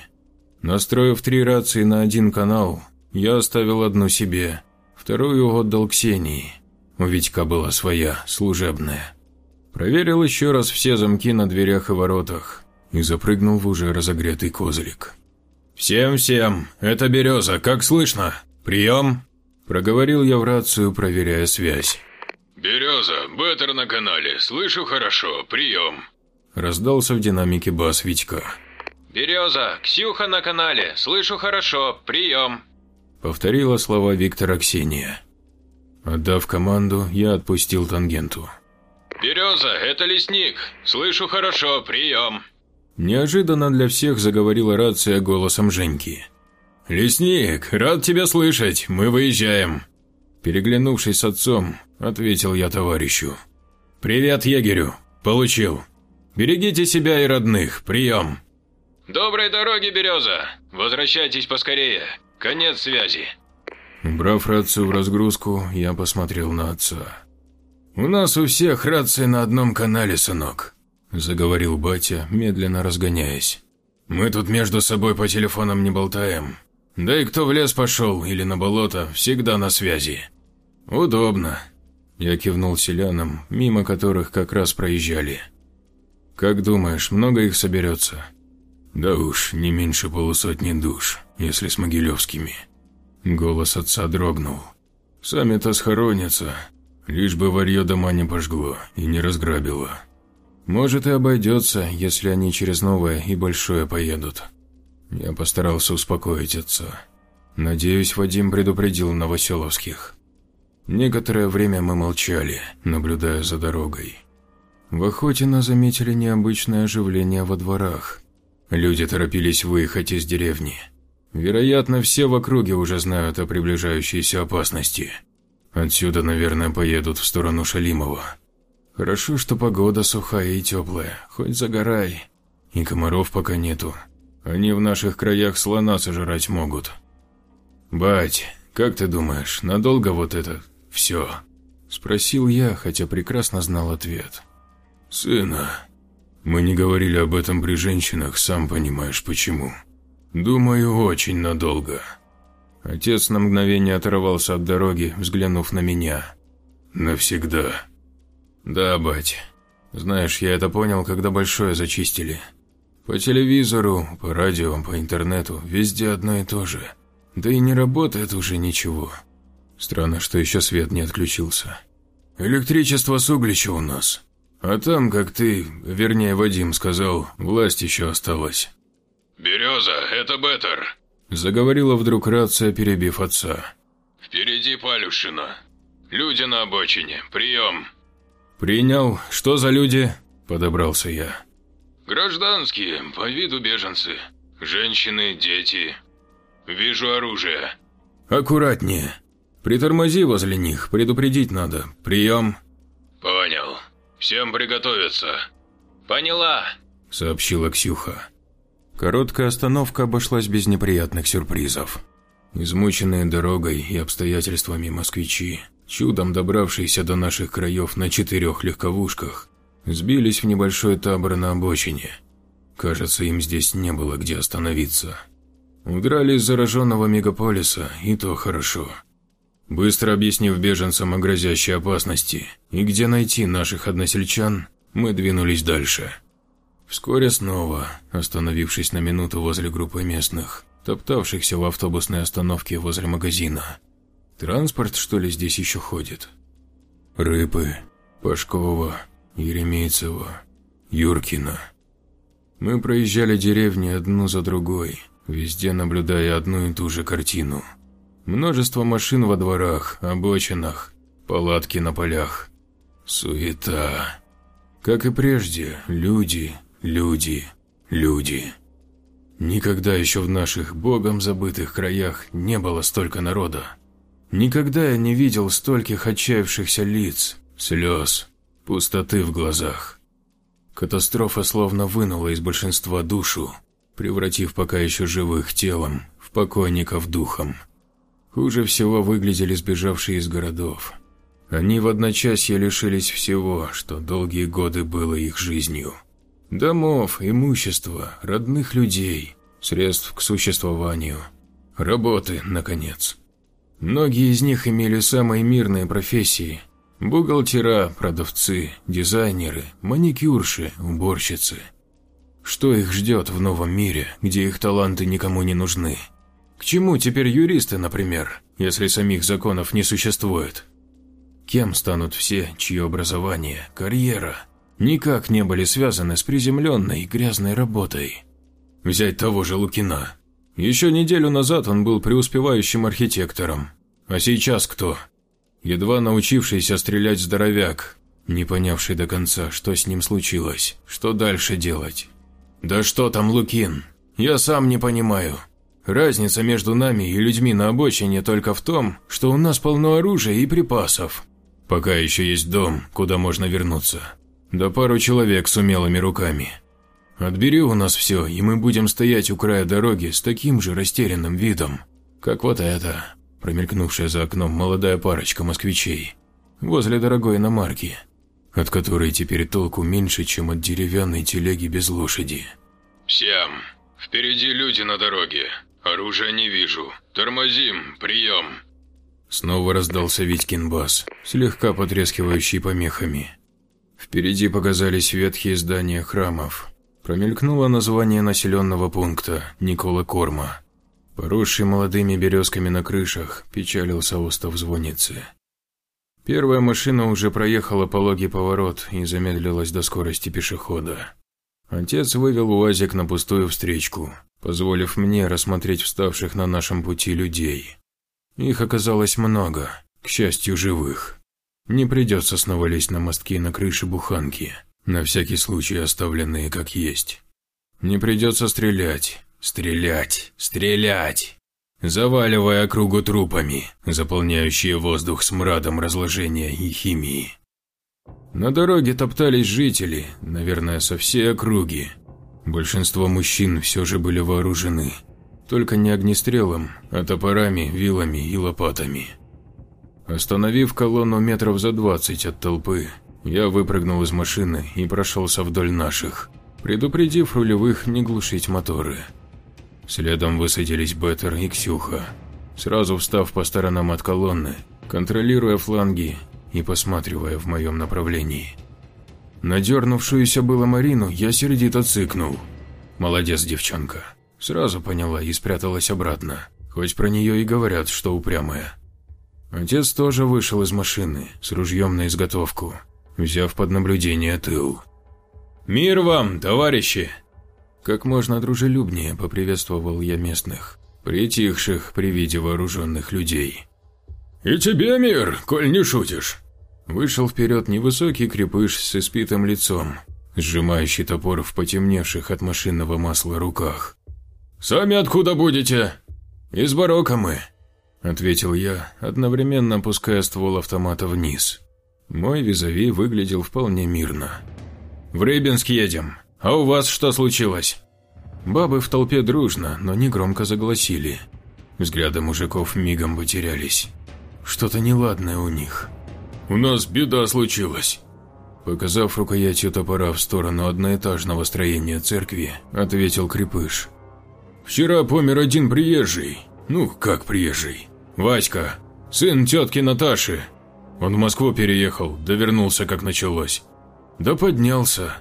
Настроив три рации на один канал, я оставил одну себе, вторую отдал Ксении. У Витька была своя, служебная. Проверил еще раз все замки на дверях и воротах, и запрыгнул в уже разогретый козырик. «Всем-всем, это Береза, как слышно? Прием?» Проговорил я в рацию, проверяя связь. «Береза, Беттер на канале, слышу хорошо, прием!» Раздался в динамике бас Витька. «Береза, Ксюха на канале, слышу хорошо, прием!» Повторила слова Виктора Ксения. Отдав команду, я отпустил тангенту. «Береза, это лесник, слышу хорошо, прием!» Неожиданно для всех заговорила рация голосом Женьки. «Лесник, рад тебя слышать, мы выезжаем!» Переглянувшись с отцом, ответил я товарищу. «Привет егерю, получил. Берегите себя и родных, прием!» «Доброй дороги, Береза! Возвращайтесь поскорее, конец связи!» Убрав рацию в разгрузку, я посмотрел на отца. «У нас у всех рации на одном канале, сынок. – заговорил батя, медленно разгоняясь. «Мы тут между собой по телефонам не болтаем. Да и кто в лес пошел или на болото, всегда на связи. Удобно». Я кивнул селянам, мимо которых как раз проезжали. «Как думаешь, много их соберется?» «Да уж, не меньше полусотни душ, если с Могилевскими». Голос отца дрогнул. «Сами-то схоронятся, лишь бы варье дома не пожгло и не разграбило». Может и обойдется, если они через новое и большое поедут. Я постарался успокоить отца. Надеюсь, Вадим предупредил Новоселовских. Некоторое время мы молчали, наблюдая за дорогой. В Охотино заметили необычное оживление во дворах. Люди торопились выехать из деревни. Вероятно, все в округе уже знают о приближающейся опасности. Отсюда, наверное, поедут в сторону Шалимова. Хорошо, что погода сухая и теплая, хоть загорай. И комаров пока нету. Они в наших краях слона сожрать могут. Бать, как ты думаешь, надолго вот это все?» Спросил я, хотя прекрасно знал ответ. «Сына, мы не говорили об этом при женщинах, сам понимаешь почему. Думаю, очень надолго». Отец на мгновение оторвался от дороги, взглянув на меня. «Навсегда». «Да, бать. Знаешь, я это понял, когда большое зачистили. По телевизору, по радио, по интернету, везде одно и то же. Да и не работает уже ничего. Странно, что еще свет не отключился. Электричество с углича у нас. А там, как ты, вернее Вадим сказал, власть еще осталась. «Береза, это Беттер», – заговорила вдруг рация, перебив отца. «Впереди Палюшина. Люди на обочине. Прием». «Принял. Что за люди?» – подобрался я. «Гражданские, по виду беженцы. Женщины, дети. Вижу оружие». «Аккуратнее. Притормози возле них, предупредить надо. Прием». «Понял. Всем приготовиться». «Поняла», – сообщила Ксюха. Короткая остановка обошлась без неприятных сюрпризов. Измученные дорогой и обстоятельствами москвичи, чудом добравшиеся до наших краев на четырех легковушках, сбились в небольшой табор на обочине. Кажется, им здесь не было где остановиться. Удрали из зараженного мегаполиса, и то хорошо. Быстро объяснив беженцам о грозящей опасности и где найти наших односельчан, мы двинулись дальше. Вскоре снова, остановившись на минуту возле группы местных, топтавшихся в автобусной остановке возле магазина. Транспорт, что ли, здесь еще ходит? Рыбы, Пашкова, Еремейцева, Юркина. Мы проезжали деревни одну за другой, везде наблюдая одну и ту же картину – Множество машин во дворах, обочинах, палатки на полях. Суета. Как и прежде, люди, люди, люди. Никогда еще в наших богом забытых краях не было столько народа. Никогда я не видел стольких отчаявшихся лиц, слез, пустоты в глазах. Катастрофа словно вынула из большинства душу, превратив пока еще живых телом в покойников духом. Хуже всего выглядели сбежавшие из городов. Они в одночасье лишились всего, что долгие годы было их жизнью. Домов, имущества, родных людей, средств к существованию, работы, наконец. Многие из них имели самые мирные профессии – бухгалтера, продавцы, дизайнеры, маникюрши, уборщицы. Что их ждет в новом мире, где их таланты никому не нужны? К чему теперь юристы, например, если самих законов не существует? Кем станут все, чье образование, карьера никак не были связаны с приземленной грязной работой? Взять того же Лукина. Еще неделю назад он был преуспевающим архитектором. А сейчас кто? Едва научившийся стрелять здоровяк, не понявший до конца, что с ним случилось, что дальше делать. Да что там Лукин? Я сам не понимаю. Разница между нами и людьми на обочине только в том, что у нас полно оружия и припасов. Пока еще есть дом, куда можно вернуться. Да пару человек с умелыми руками. Отбери у нас все, и мы будем стоять у края дороги с таким же растерянным видом, как вот это, промелькнувшая за окном молодая парочка москвичей, возле дорогой иномарки, от которой теперь толку меньше, чем от деревянной телеги без лошади. «Всем, впереди люди на дороге, «Оружия не вижу. Тормозим. Прием!» Снова раздался Витькин бас, слегка потрескивающий помехами. Впереди показались ветхие здания храмов. Промелькнуло название населенного пункта Никола Корма. Поросший молодыми березками на крышах, печалился остов звонницы. Первая машина уже проехала пологий поворот и замедлилась до скорости пешехода. Отец вывел УАЗик на пустую встречку, позволив мне рассмотреть вставших на нашем пути людей. Их оказалось много, к счастью, живых. Не придется снова лезть на мостки на крыше буханки, на всякий случай оставленные как есть. Не придется стрелять, стрелять, стрелять, заваливая округу трупами, заполняющие воздух смрадом разложения и химии. На дороге топтались жители, наверное, со всей округи, Большинство мужчин все же были вооружены. только не огнестрелом, а топорами, вилами и лопатами. Остановив колонну метров за двадцать от толпы, я выпрыгнул из машины и прошелся вдоль наших, предупредив рулевых не глушить моторы. Следом высадились Беттер и Ксюха, сразу встав по сторонам от колонны, контролируя фланги и посматривая в моем направлении. Надернувшуюся было Марину я сердито цыкнул. Молодец девчонка. Сразу поняла и спряталась обратно, хоть про нее и говорят, что упрямая. Отец тоже вышел из машины с ружьем на изготовку, взяв под наблюдение тыл. «Мир вам, товарищи!» Как можно дружелюбнее поприветствовал я местных, притихших при виде вооруженных людей. «И тебе мир, коль не шутишь!» Вышел вперед невысокий крепыш с испитым лицом, сжимающий топор в потемневших от машинного масла руках. «Сами откуда будете?» «Из барока мы», – ответил я, одновременно опуская ствол автомата вниз. Мой визави выглядел вполне мирно. «В Рыбинск едем. А у вас что случилось?» Бабы в толпе дружно, но негромко загласили. Взгляды мужиков мигом потерялись. Что-то неладное у них. «У нас беда случилась», Показав рукоятью топора в сторону одноэтажного строения церкви, ответил Крепыш. «Вчера помер один приезжий. Ну, как приезжий? Васька, сын тетки Наташи. Он в Москву переехал, да вернулся, как началось. Да поднялся.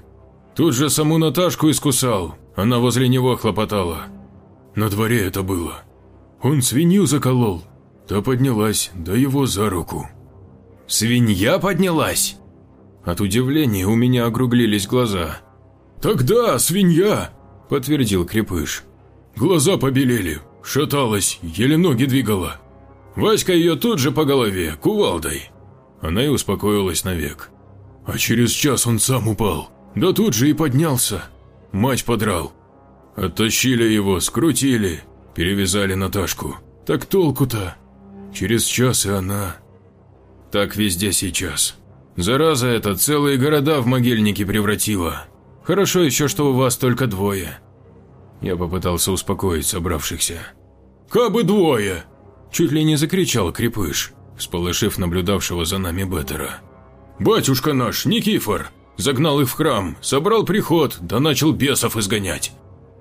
Тут же саму Наташку искусал, она возле него хлопотала. На дворе это было. Он свинью заколол, да поднялась, да его за руку. «Свинья поднялась?» От удивления у меня округлились глаза. «Тогда свинья!» – подтвердил Крепыш. «Глаза побелели, шаталась, еле ноги двигала. Васька ее тут же по голове, кувалдой. Она и успокоилась навек. А через час он сам упал, да тут же и поднялся. Мать подрал. Оттащили его, скрутили, перевязали Наташку. Так толку-то? Через час и она так везде сейчас. Зараза эта целые города в могильники превратила. Хорошо еще, что у вас только двое. Я попытался успокоить собравшихся. «Кабы двое!» Чуть ли не закричал Крепыш, сполошив наблюдавшего за нами Беттера. «Батюшка наш, Никифор, загнал их в храм, собрал приход, да начал бесов изгонять.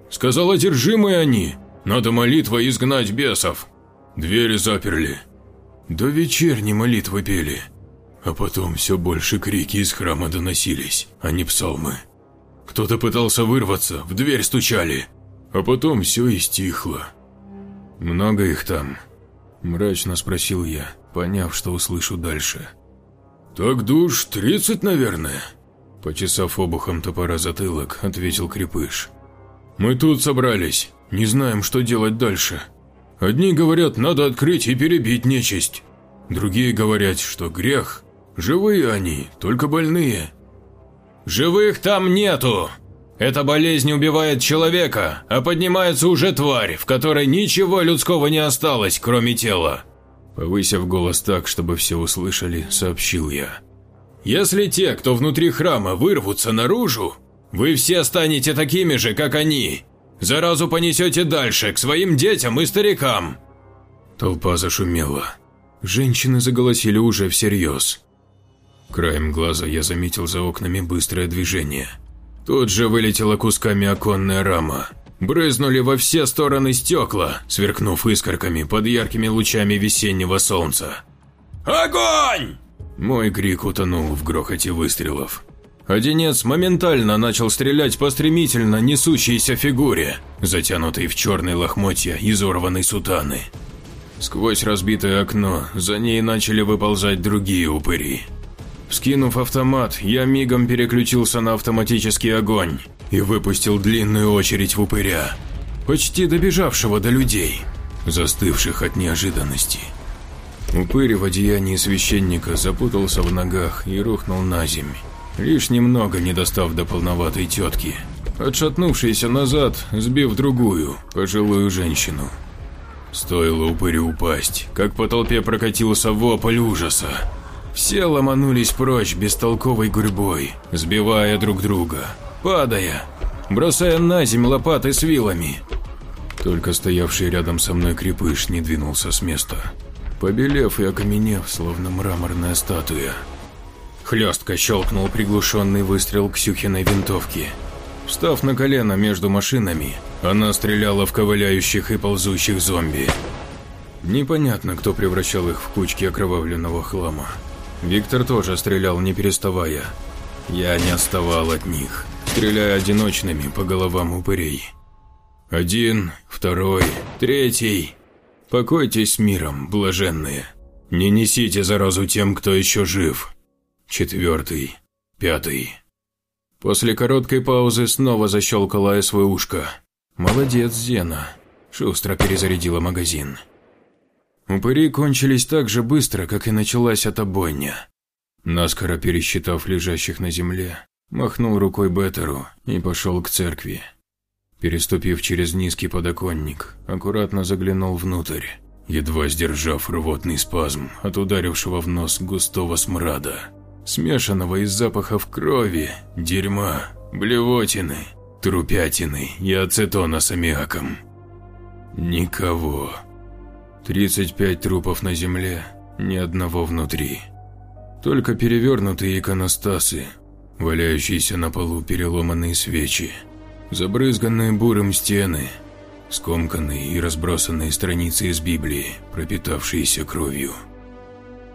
Сказал, одержимые они, надо молитвой изгнать бесов. Двери заперли, до вечерней молитвы пели, а потом все больше крики из храма доносились, а не псалмы. Кто-то пытался вырваться, в дверь стучали, а потом все и стихло. «Много их там?» – мрачно спросил я, поняв, что услышу дальше. «Так душ тридцать, наверное», – почесав обухом топора затылок, ответил Крепыш. «Мы тут собрались, не знаем, что делать дальше». Одни говорят, надо открыть и перебить нечисть. Другие говорят, что грех. Живые они, только больные. Живых там нету. Эта болезнь убивает человека, а поднимается уже тварь, в которой ничего людского не осталось, кроме тела. Повысив голос так, чтобы все услышали, сообщил я. Если те, кто внутри храма, вырвутся наружу, вы все станете такими же, как они, Заразу понесете дальше, к своим детям и старикам!» Толпа зашумела. Женщины заголосили уже всерьез. Краем глаза я заметил за окнами быстрое движение. Тут же вылетела кусками оконная рама. Брызнули во все стороны стекла, сверкнув искорками под яркими лучами весеннего солнца. «Огонь!» Мой крик утонул в грохоте выстрелов. Одинец моментально начал стрелять по стремительно несущейся фигуре, затянутой в черные лохмотья изорванной сутаны. Сквозь разбитое окно за ней начали выползать другие упыри. Вскинув автомат, я мигом переключился на автоматический огонь и выпустил длинную очередь в упыря, почти добежавшего до людей, застывших от неожиданности. Упырь в одеянии священника запутался в ногах и рухнул на землю лишь немного не достав до полноватой тетки, отшатнувшейся назад, сбив другую, пожилую женщину. Стоило упырю упасть, как по толпе прокатился вопль ужаса. Все ломанулись прочь бестолковой гурьбой, сбивая друг друга, падая, бросая на земь лопаты с вилами. Только стоявший рядом со мной крепыш не двинулся с места, побелев и окаменев, словно мраморная статуя. Хлестко щелкнул приглушенный выстрел Ксюхиной винтовки. Встав на колено между машинами, она стреляла в ковыляющих и ползущих зомби. Непонятно, кто превращал их в кучки окровавленного хлама. Виктор тоже стрелял, не переставая. Я не отставал от них, стреляя одиночными по головам упырей. Один, второй, третий. Покойтесь миром, блаженные. Не несите заразу тем, кто еще жив. Четвертый, пятый. После короткой паузы снова защелкала свое ушко. Молодец, Зена. Шустро перезарядила магазин. Упыри кончились так же быстро, как и началась эта бойня. Наскоро пересчитав лежащих на земле, махнул рукой Беттеру и пошел к церкви. Переступив через низкий подоконник, аккуратно заглянул внутрь, едва сдержав рвотный спазм от ударившего в нос густого смрада, смешанного из запахов крови, дерьма, блевотины, трупятины и ацетона с аммиаком. Никого. 35 трупов на земле, ни одного внутри. Только перевернутые иконостасы, валяющиеся на полу переломанные свечи – Забрызганные бурым стены, скомканные и разбросанные страницы из Библии, пропитавшиеся кровью.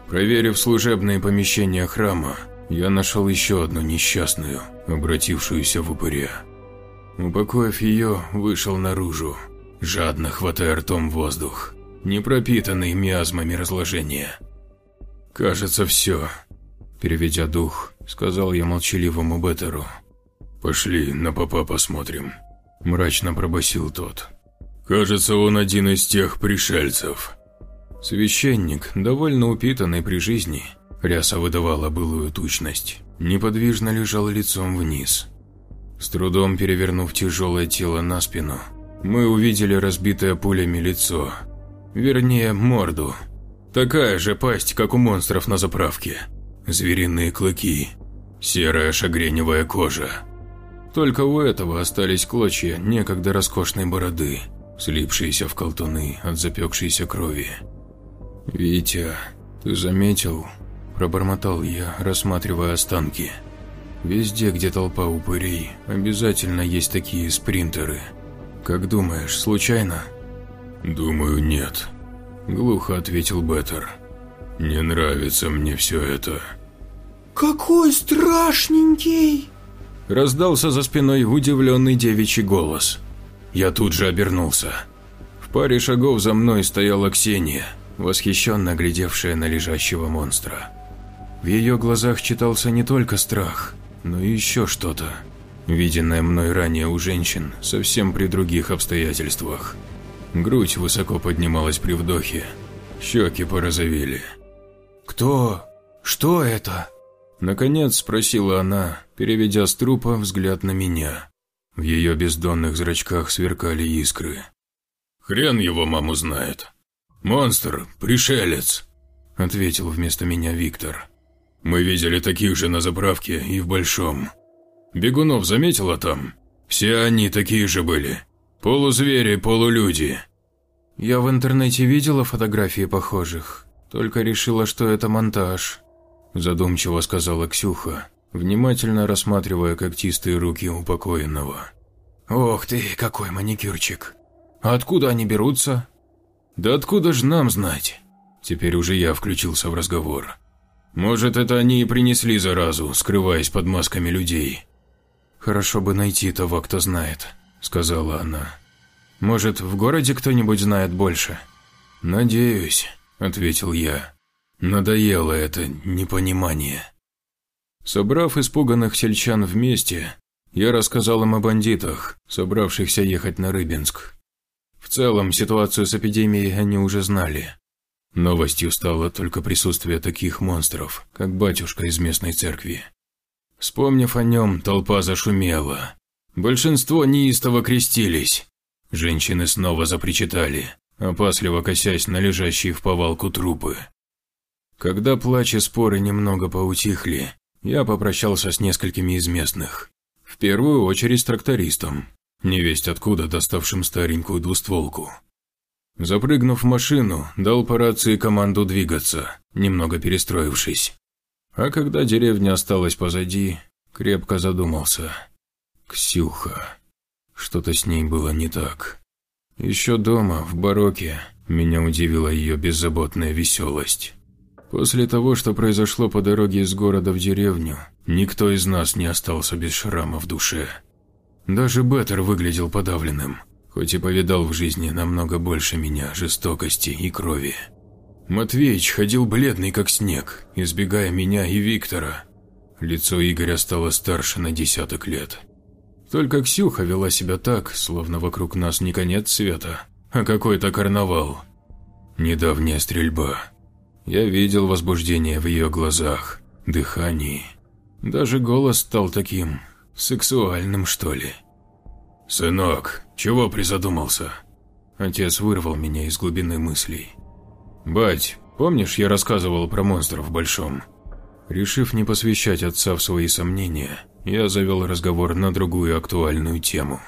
Проверив служебные помещения храма, я нашел еще одну несчастную, обратившуюся в упыря. Упокоив ее, вышел наружу, жадно хватая ртом воздух, не пропитанный миазмами разложения. «Кажется, все», – переведя дух, сказал я молчаливому Беттеру. «Пошли, на папа посмотрим», – мрачно пробасил тот. «Кажется, он один из тех пришельцев». Священник, довольно упитанный при жизни, ряса выдавала былую тучность, неподвижно лежал лицом вниз. С трудом перевернув тяжелое тело на спину, мы увидели разбитое пулями лицо, вернее, морду. Такая же пасть, как у монстров на заправке. Звериные клыки, серая шагреневая кожа, только у этого остались клочья некогда роскошной бороды, слипшиеся в колтуны от запекшейся крови. «Витя, ты заметил?» – пробормотал я, рассматривая останки. «Везде, где толпа упырей, обязательно есть такие спринтеры. Как думаешь, случайно?» «Думаю, нет», – глухо ответил Беттер. «Не нравится мне все это». «Какой страшненький!» Раздался за спиной удивленный девичий голос. Я тут же обернулся. В паре шагов за мной стояла Ксения, восхищенно глядевшая на лежащего монстра. В ее глазах читался не только страх, но и еще что-то, виденное мной ранее у женщин совсем при других обстоятельствах. Грудь высоко поднималась при вдохе, щеки порозовели. «Кто? Что это?» Наконец спросила она, переведя с трупа взгляд на меня. В ее бездонных зрачках сверкали искры. «Хрен его маму знает. Монстр, пришелец», – ответил вместо меня Виктор. «Мы видели таких же на заправке и в Большом. Бегунов заметила там? Все они такие же были. Полузвери, полулюди». «Я в интернете видела фотографии похожих, только решила, что это монтаж», задумчиво сказала Ксюха, внимательно рассматривая когтистые руки упокоенного. «Ох ты, какой маникюрчик! А откуда они берутся?» «Да откуда же нам знать?» Теперь уже я включился в разговор. «Может, это они и принесли заразу, скрываясь под масками людей?» «Хорошо бы найти того, кто знает», — сказала она. «Может, в городе кто-нибудь знает больше?» «Надеюсь», — ответил я. Надоело это непонимание. Собрав испуганных сельчан вместе, я рассказал им о бандитах, собравшихся ехать на Рыбинск. В целом, ситуацию с эпидемией они уже знали. Новостью стало только присутствие таких монстров, как батюшка из местной церкви. Вспомнив о нем, толпа зашумела. Большинство неистово крестились. Женщины снова запричитали, опасливо косясь на лежащие в повалку трупы. Когда плач и споры немного поутихли, я попрощался с несколькими из местных. В первую очередь с трактористом. невесть откуда доставшим старенькую двустволку. Запрыгнув в машину, дал по рации команду двигаться, немного перестроившись. А когда деревня осталась позади, крепко задумался. Ксюха. Что-то с ней было не так. Еще дома, в бароке, меня удивила ее беззаботная веселость. После того, что произошло по дороге из города в деревню, никто из нас не остался без шрама в душе. Даже Беттер выглядел подавленным, хоть и повидал в жизни намного больше меня жестокости и крови. Матвеич ходил бледный как снег, избегая меня и Виктора. Лицо Игоря стало старше на десяток лет. Только Ксюха вела себя так, словно вокруг нас не конец света, а какой-то карнавал. Недавняя стрельба, я видел возбуждение в ее глазах, дыхании. Даже голос стал таким сексуальным, что ли. «Сынок, чего призадумался?» Отец вырвал меня из глубины мыслей. «Бать, помнишь, я рассказывал про монстров в Большом?» Решив не посвящать отца в свои сомнения, я завел разговор на другую актуальную тему.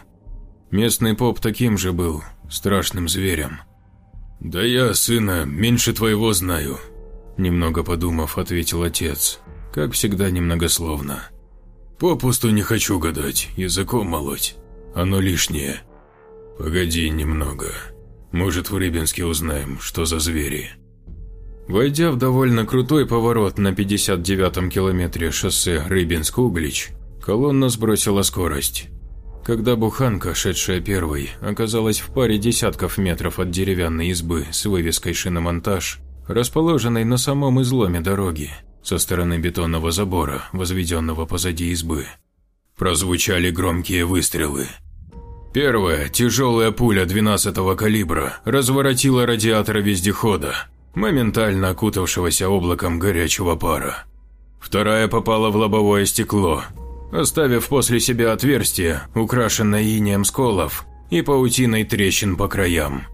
Местный поп таким же был, страшным зверем – «Да я, сына, меньше твоего знаю», – немного подумав, ответил отец, как всегда немногословно. «Попусту не хочу гадать, языком молоть, оно лишнее. Погоди немного, может в Рыбинске узнаем, что за звери». Войдя в довольно крутой поворот на 59-м километре шоссе Рыбинск-Углич, колонна сбросила скорость. Когда буханка, шедшая первой, оказалась в паре десятков метров от деревянной избы с вывеской «Шиномонтаж», расположенной на самом изломе дороги, со стороны бетонного забора, возведенного позади избы, прозвучали громкие выстрелы. Первая, тяжелая пуля 12-го калибра, разворотила радиатор вездехода, моментально окутавшегося облаком горячего пара. Вторая попала в лобовое стекло, оставив после себя отверстие, украшенное инеем сколов и паутиной трещин по краям.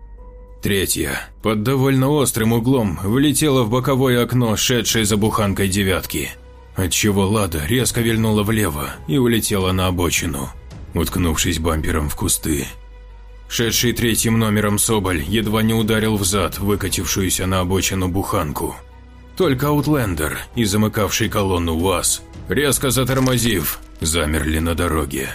Третья, под довольно острым углом, влетела в боковое окно, шедшей за буханкой девятки, отчего Лада резко вильнула влево и улетела на обочину, уткнувшись бампером в кусты. Шедший третьим номером Соболь едва не ударил в зад выкатившуюся на обочину буханку. Только Аутлендер и замыкавший колонну УАЗ, резко затормозив, замерли на дороге.